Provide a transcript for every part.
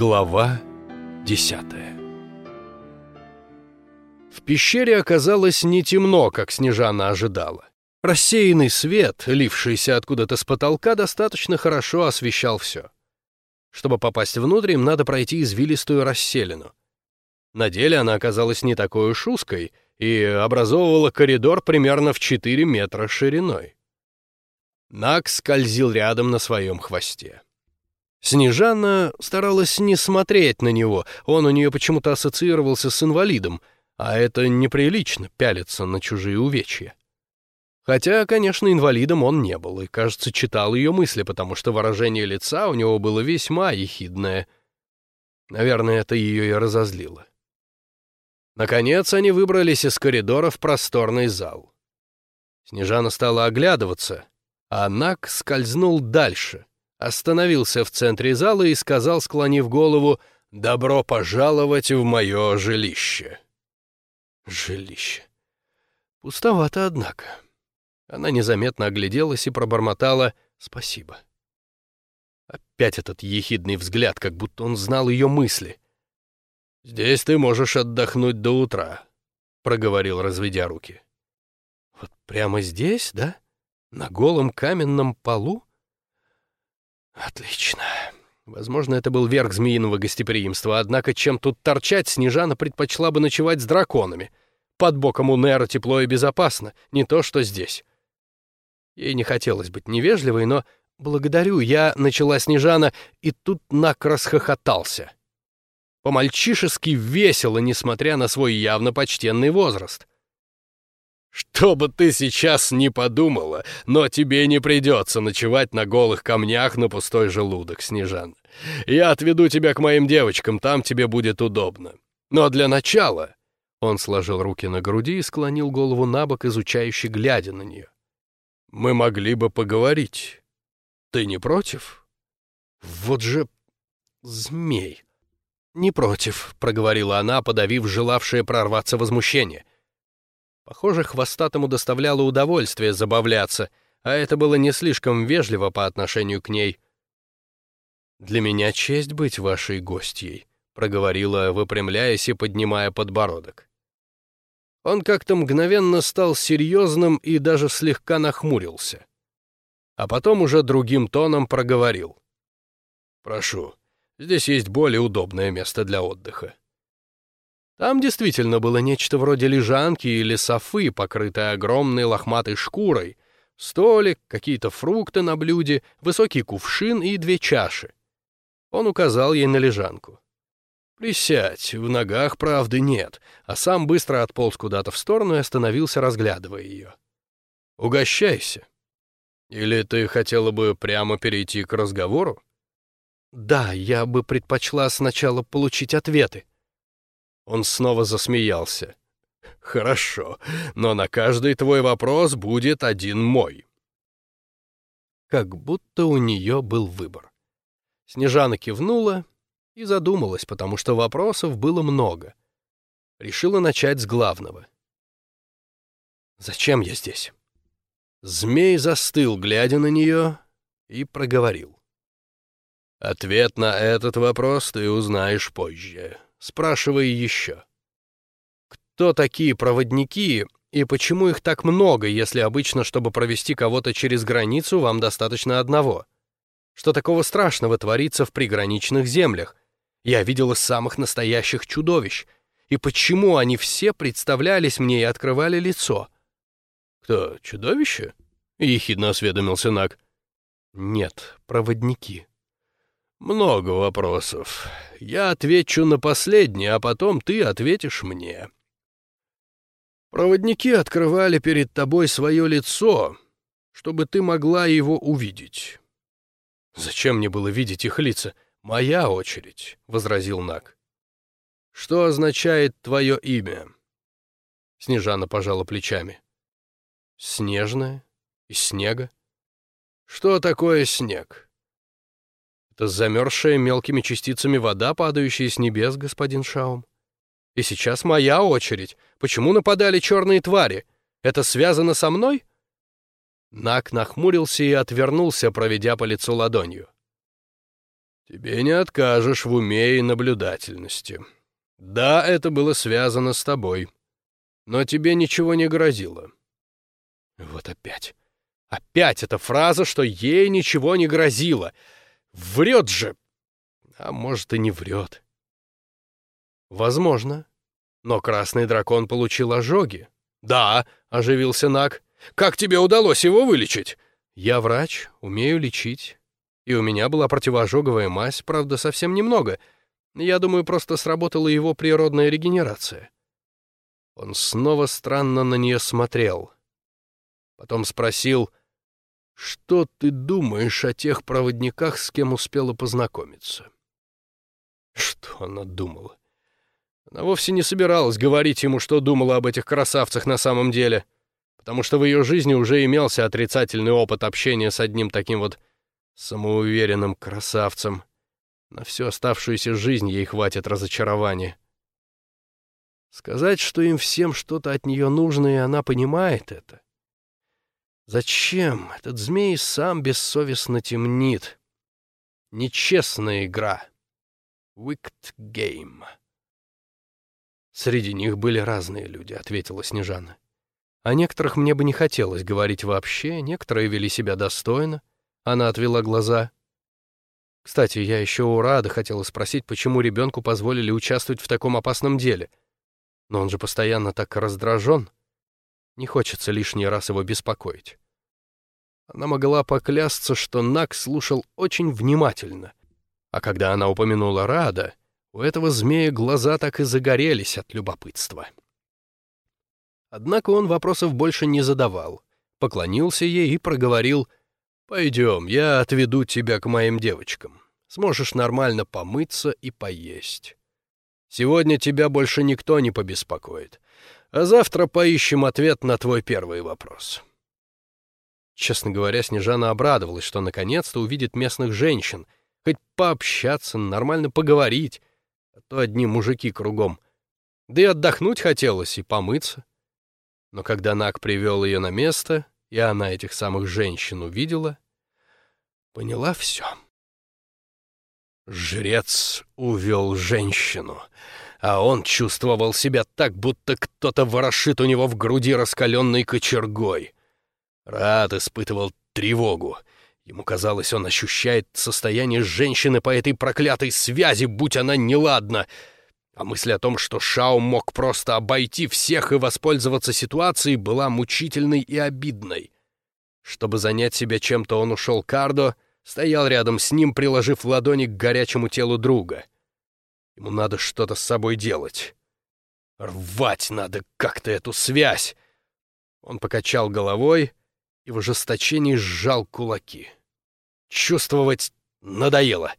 Глава десятая В пещере оказалось не темно, как Снежана ожидала. Рассеянный свет, лившийся откуда-то с потолка, достаточно хорошо освещал все. Чтобы попасть внутрь, им надо пройти извилистую расселину. На деле она оказалась не такой уж узкой и образовывала коридор примерно в 4 метра шириной. Нак скользил рядом на своем хвосте. Снежана старалась не смотреть на него, он у нее почему-то ассоциировался с инвалидом, а это неприлично пялиться на чужие увечья. Хотя, конечно, инвалидом он не был, и, кажется, читал ее мысли, потому что выражение лица у него было весьма ехидное. Наверное, это ее и разозлило. Наконец они выбрались из коридора в просторный зал. Снежана стала оглядываться, а Нак скользнул дальше, остановился в центре зала и сказал, склонив голову, «Добро пожаловать в мое жилище». Жилище. Пустовато, однако. Она незаметно огляделась и пробормотала «спасибо». Опять этот ехидный взгляд, как будто он знал ее мысли. «Здесь ты можешь отдохнуть до утра», — проговорил, разведя руки. «Вот прямо здесь, да? На голом каменном полу?» Отлично. Возможно, это был верх змеиного гостеприимства, однако чем тут торчать, Снежана предпочла бы ночевать с драконами. Под боком у Нера тепло и безопасно, не то что здесь. Ей не хотелось быть невежливой, но «благодарю, я», — начала Снежана, и тут Нак расхохотался. По-мальчишески весело, несмотря на свой явно почтенный возраст. Что бы ты сейчас ни подумала, но тебе не придется ночевать на голых камнях на пустой желудок, Снежан. Я отведу тебя к моим девочкам, там тебе будет удобно. Но для начала...» Он сложил руки на груди и склонил голову на бок, изучающе глядя на нее. «Мы могли бы поговорить. Ты не против?» «Вот же змей!» «Не против», — проговорила она, подавив желавшее прорваться возмущение. Похоже, хвостатому доставляло удовольствие забавляться, а это было не слишком вежливо по отношению к ней. «Для меня честь быть вашей гостьей», — проговорила, выпрямляясь и поднимая подбородок. Он как-то мгновенно стал серьезным и даже слегка нахмурился. А потом уже другим тоном проговорил. «Прошу, здесь есть более удобное место для отдыха». Там действительно было нечто вроде лежанки или софы, покрытой огромной лохматой шкурой, столик, какие-то фрукты на блюде, высокий кувшин и две чаши. Он указал ей на лежанку. «Присядь, в ногах правды нет», а сам быстро отполз куда-то в сторону и остановился, разглядывая ее. «Угощайся. Или ты хотела бы прямо перейти к разговору?» «Да, я бы предпочла сначала получить ответы», он снова засмеялся. «Хорошо, но на каждый твой вопрос будет один мой». Как будто у нее был выбор. Снежана кивнула и задумалась, потому что вопросов было много. Решила начать с главного. «Зачем я здесь?» Змей застыл, глядя на нее, и проговорил. «Ответ на этот вопрос ты узнаешь позже спрашивая еще. Кто такие проводники и почему их так много, если обычно, чтобы провести кого-то через границу, вам достаточно одного? Что такого страшного творится в приграничных землях? Я видела самых настоящих чудовищ. И почему они все представлялись мне и открывали лицо? «Кто, чудовище?» — ехидно осведомился Наг. «Нет, проводники». «Много вопросов. Я отвечу на последний, а потом ты ответишь мне». Проводники открывали перед тобой свое лицо, чтобы ты могла его увидеть. «Зачем мне было видеть их лица? Моя очередь», — возразил Нак. «Что означает твое имя?» Снежана пожала плечами. «Снежная? Из снега?» «Что такое снег?» Это замерзшая мелкими частицами вода, падающая с небес, господин Шаум. И сейчас моя очередь. Почему нападали черные твари? Это связано со мной?» Нак нахмурился и отвернулся, проведя по лицу ладонью. Тебе не откажешь в уме и наблюдательности. Да, это было связано с тобой, но тебе ничего не грозило. Вот опять. Опять эта фраза, что ей ничего не грозило. Врет же. А может, и не врет. Возможно. Но красный дракон получил ожоги. Да, оживился Нак. Как тебе удалось его вылечить? Я врач, умею лечить. И у меня была противоожоговая мазь, правда, совсем немного. Я думаю, просто сработала его природная регенерация. Он снова странно на нее смотрел. Потом спросил, «Что ты думаешь о тех проводниках, с кем успела познакомиться?» Что она думала? Она вовсе не собиралась говорить ему, что думала об этих красавцах на самом деле, потому что в ее жизни уже имелся отрицательный опыт общения с одним таким вот самоуверенным красавцем. На всю оставшуюся жизнь ей хватит разочарования. Сказать, что им всем что-то от нее нужно, и она понимает это. Зачем? Этот змей сам бессовестно темнит. Нечестная игра. Wicked game. Среди них были разные люди, ответила Снежана. О некоторых мне бы не хотелось говорить вообще, некоторые вели себя достойно. Она отвела глаза. Кстати, я еще у Рада хотела спросить, почему ребенку позволили участвовать в таком опасном деле. Но он же постоянно так раздражен. Не хочется лишний раз его беспокоить. Она могла поклясться, что Нак слушал очень внимательно. А когда она упомянула Рада, у этого змея глаза так и загорелись от любопытства. Однако он вопросов больше не задавал, поклонился ей и проговорил «Пойдем, я отведу тебя к моим девочкам. Сможешь нормально помыться и поесть». Сегодня тебя больше никто не побеспокоит. А завтра поищем ответ на твой первый вопрос». Честно говоря, Снежана обрадовалась, что наконец-то увидит местных женщин, хоть пообщаться, нормально поговорить, а то одни мужики кругом. Да и отдохнуть хотелось, и помыться. Но когда Нак привел ее на место, и она этих самых женщин увидела, поняла все. Жрец увел женщину, а он чувствовал себя так, будто кто-то ворошит у него в груди раскаленной кочергой. Рад испытывал тревогу. Ему казалось, он ощущает состояние женщины по этой проклятой связи, будь она неладна. А мысль о том, что Шао мог просто обойти всех и воспользоваться ситуацией, была мучительной и обидной. Чтобы занять себя чем-то, он ушел к Ардо — стоял рядом с ним, приложив ладони к горячему телу друга. Ему надо что-то с собой делать. Рвать надо как-то эту связь. Он покачал головой и в ожесточении сжал кулаки. Чувствовать надоело.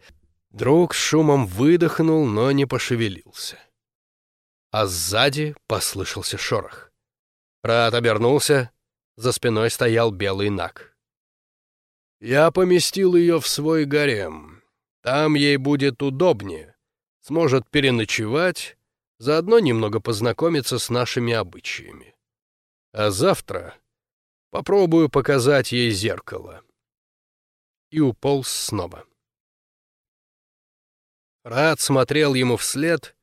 Друг шумом выдохнул, но не пошевелился. А сзади послышался шорох. Рад обернулся, за спиной стоял белый наг. Я поместил ее в свой гарем. Там ей будет удобнее. Сможет переночевать, заодно немного познакомиться с нашими обычаями. А завтра попробую показать ей зеркало. И уполз снова. Рад смотрел ему вслед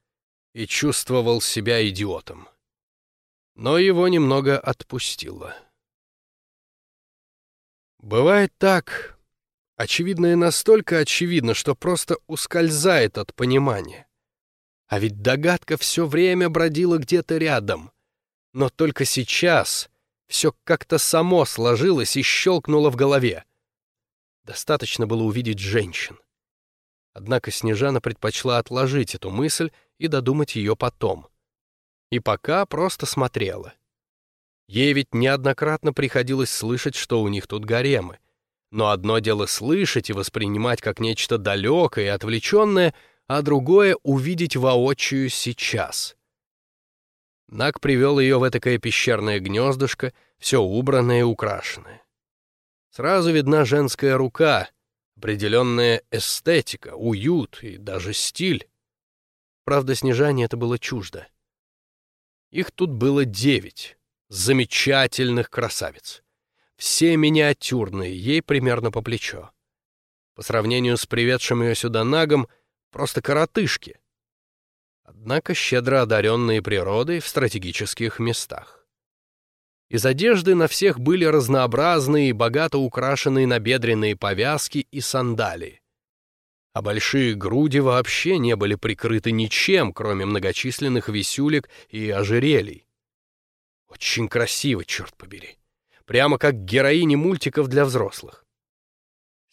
и чувствовал себя идиотом. Но его немного отпустило. Бывает так. Очевидное настолько очевидно, что просто ускользает от понимания. А ведь догадка все время бродила где-то рядом. Но только сейчас все как-то само сложилось и щелкнуло в голове. Достаточно было увидеть женщин. Однако Снежана предпочла отложить эту мысль и додумать ее потом. И пока просто смотрела. Ей ведь неоднократно приходилось слышать, что у них тут гаремы. Но одно дело слышать и воспринимать как нечто далекое и отвлеченное, а другое — увидеть воочию сейчас. Нак привел ее в этакое пещерное гнездышко, все убранное и украшенное. Сразу видна женская рука, определенная эстетика, уют и даже стиль. Правда, Снежане это было чуждо. Их тут было девять замечательных красавиц. Все миниатюрные, ей примерно по плечо. По сравнению с приведшим ее сюда нагом, просто коротышки. Однако щедро одаренные природой в стратегических местах. Из одежды на всех были разнообразные и богато украшенные набедренные повязки и сандалии. А большие груди вообще не были прикрыты ничем, кроме многочисленных висюлек и ожерелий. Очень красиво, черт побери. Прямо как героини мультиков для взрослых.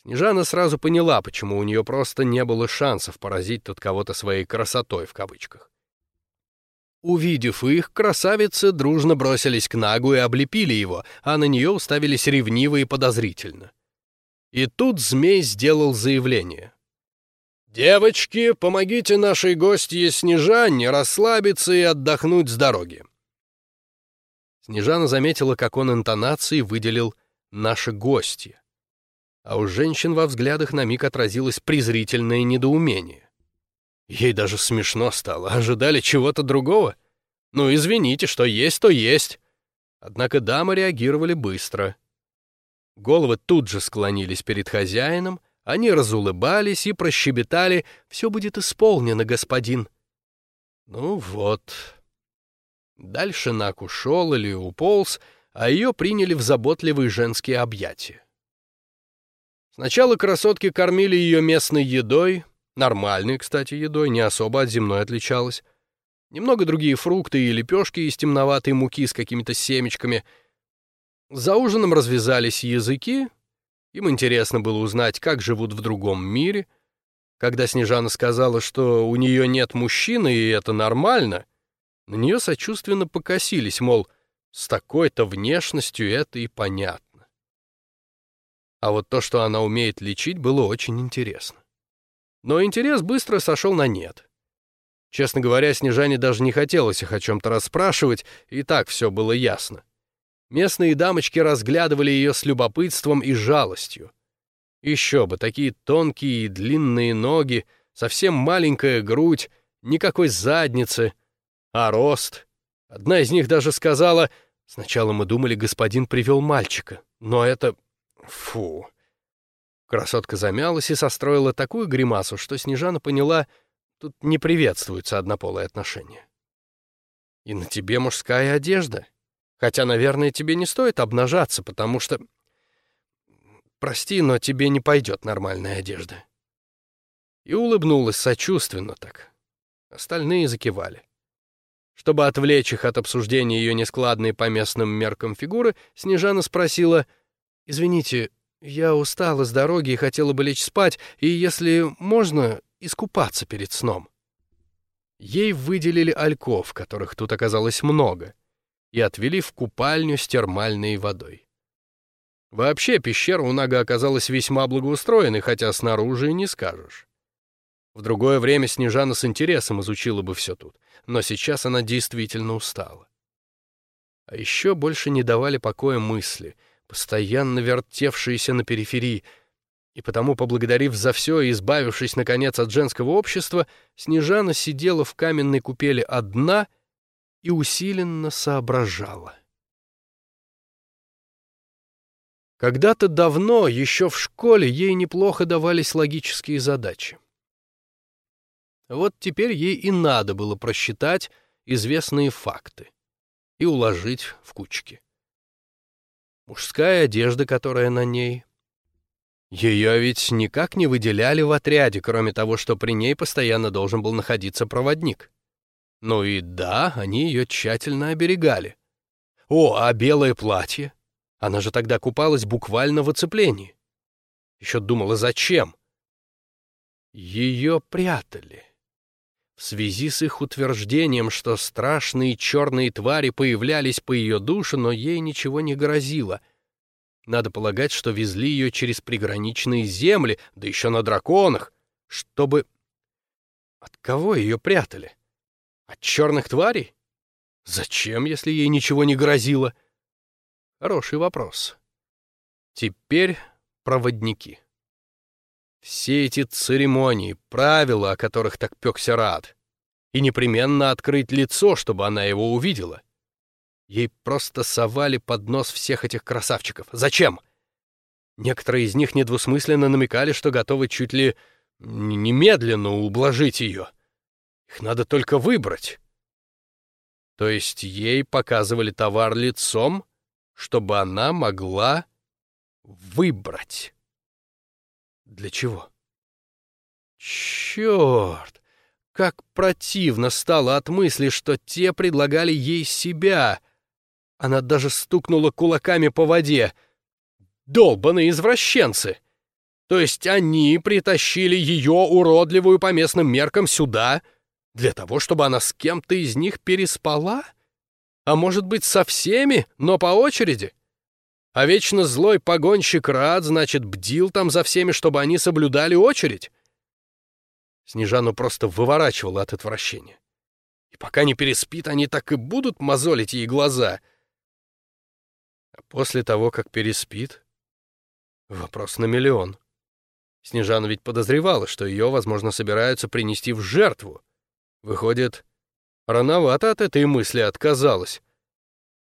Снежана сразу поняла, почему у нее просто не было шансов поразить тут кого-то своей красотой в кавычках. Увидев их, красавицы дружно бросились к Нагу и облепили его, а на нее уставились ревниво и подозрительно. И тут змей сделал заявление. «Девочки, помогите нашей гостье Снежане расслабиться и отдохнуть с дороги». Снежана заметила, как он интонацией выделил «наши гости». А у женщин во взглядах на миг отразилось презрительное недоумение. Ей даже смешно стало. Ожидали чего-то другого? Ну, извините, что есть, то есть. Однако дамы реагировали быстро. Головы тут же склонились перед хозяином, они разулыбались и прощебетали «Все будет исполнено, господин». Ну вот. Дальше Нак ушел или уполз, а ее приняли в заботливые женские объятия. Сначала красотки кормили ее местной едой, Нормальной, кстати, едой, не особо от земной отличалась. Немного другие фрукты и лепешки из темноватой муки с какими-то семечками. За ужином развязались языки. Им интересно было узнать, как живут в другом мире. Когда Снежана сказала, что у нее нет мужчины, и это нормально, на нее сочувственно покосились, мол, с такой-то внешностью это и понятно. А вот то, что она умеет лечить, было очень интересно. Но интерес быстро сошел на нет. Честно говоря, Снежане даже не хотелось их о чем-то расспрашивать, и так все было ясно. Местные дамочки разглядывали ее с любопытством и жалостью. Еще бы, такие тонкие и длинные ноги, совсем маленькая грудь, никакой задницы, а рост. Одна из них даже сказала, сначала мы думали, господин привел мальчика, но это... Фу. Красотка замялась и состроила такую гримасу, что Снежана поняла, тут не приветствуются однополые отношения. И на тебе мужская одежда. Хотя, наверное, тебе не стоит обнажаться, потому что... Прости, но тебе не пойдет нормальная одежда. И улыбнулась сочувственно так. Остальные закивали. Чтобы отвлечь их от обсуждения ее нескладной по местным меркам фигуры, Снежана спросила, «Извините, я устала с дороги и хотела бы лечь спать, и, если можно, искупаться перед сном. Ей выделили альков, которых тут оказалось много, и отвели в купальню с термальной водой. Вообще, пещера у Нага оказалась весьма благоустроенной, хотя снаружи и не скажешь. В другое время Снежана с интересом изучила бы все тут, но сейчас она действительно устала. А еще больше не давали покоя мысли — постоянно вертевшиеся на периферии, и потому, поблагодарив за все и избавившись, наконец, от женского общества, Снежана сидела в каменной купели одна и усиленно соображала. Когда-то давно, еще в школе, ей неплохо давались логические задачи. Вот теперь ей и надо было просчитать известные факты и уложить в кучки мужская одежда, которая на ней. Ее ведь никак не выделяли в отряде, кроме того, что при ней постоянно должен был находиться проводник. Ну и да, они ее тщательно оберегали. О, а белое платье? Она же тогда купалась буквально в оцеплении. Еще думала, зачем? Ее прятали в связи с их утверждением, что страшные черные твари появлялись по ее душе, но ей ничего не грозило. Надо полагать, что везли ее через приграничные земли, да еще на драконах, чтобы... От кого ее прятали? От черных тварей? Зачем, если ей ничего не грозило? Хороший вопрос. Теперь проводники. Все эти церемонии, правила, о которых так пекся рад. И непременно открыть лицо, чтобы она его увидела. Ей просто совали под нос всех этих красавчиков. Зачем? Некоторые из них недвусмысленно намекали, что готовы чуть ли немедленно ублажить ее. Их надо только выбрать. То есть ей показывали товар лицом, чтобы она могла выбрать. Для чего? Черт! Как противно стало от мысли, что те предлагали ей себя. Она даже стукнула кулаками по воде. Долбаные извращенцы! То есть они притащили ее уродливую по местным меркам сюда для того, чтобы она с кем-то из них переспала? А может быть, со всеми, но по очереди? А вечно злой погонщик рад, значит, бдил там за всеми, чтобы они соблюдали очередь? Снежану просто выворачивало от отвращения. И пока не переспит, они так и будут мозолить ей глаза. А после того, как переспит, вопрос на миллион. Снежана ведь подозревала, что ее, возможно, собираются принести в жертву. Выходит, рановато от этой мысли отказалась.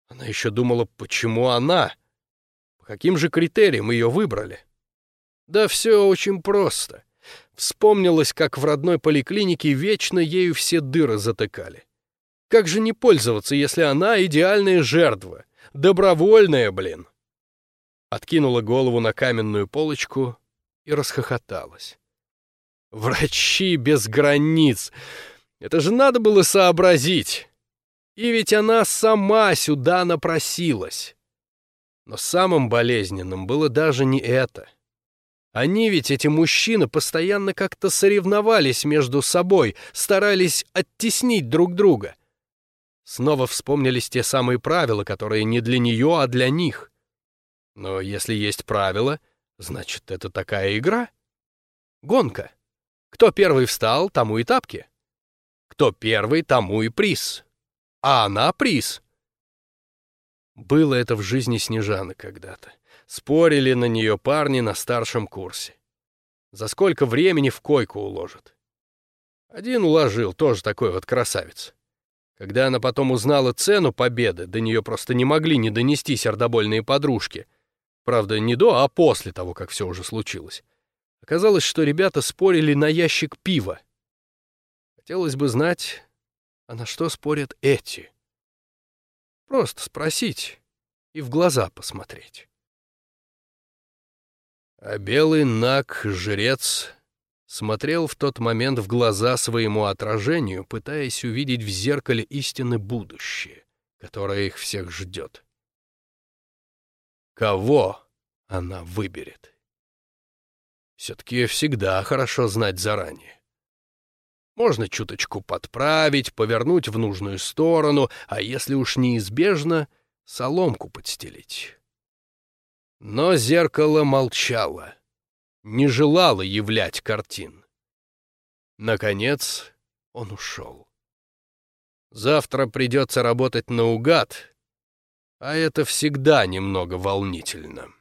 Она еще думала, почему она? Каким же критериям ее выбрали? Да все очень просто. Вспомнилось, как в родной поликлинике вечно ею все дыры затыкали. Как же не пользоваться, если она идеальная жертва? Добровольная, блин. Откинула голову на каменную полочку и расхохоталась. Врачи без границ! Это же надо было сообразить! И ведь она сама сюда напросилась. Но самым болезненным было даже не это — они ведь, эти мужчины, постоянно как-то соревновались между собой, старались оттеснить друг друга. Снова вспомнились те самые правила, которые не для нее, а для них. Но если есть правила, значит, это такая игра. Гонка. Кто первый встал, тому и тапки. Кто первый, тому и приз. А она приз. Было это в жизни Снежаны когда-то. Спорили на нее парни на старшем курсе. За сколько времени в койку уложат? Один уложил, тоже такой вот красавец. Когда она потом узнала цену победы, до нее просто не могли не донести сердобольные подружки. Правда, не до, а после того, как все уже случилось. Оказалось, что ребята спорили на ящик пива. Хотелось бы знать, а на что спорят эти. Просто спросить и в глаза посмотреть. А белый наг, жрец, смотрел в тот момент в глаза своему отражению, пытаясь увидеть в зеркале истины будущее, которое их всех ждет. Кого она выберет? Все-таки всегда хорошо знать заранее. Можно чуточку подправить, повернуть в нужную сторону, а если уж неизбежно, соломку подстелить. Но зеркало молчало, не желало являть картин. Наконец он ушел. Завтра придется работать наугад, а это всегда немного волнительно.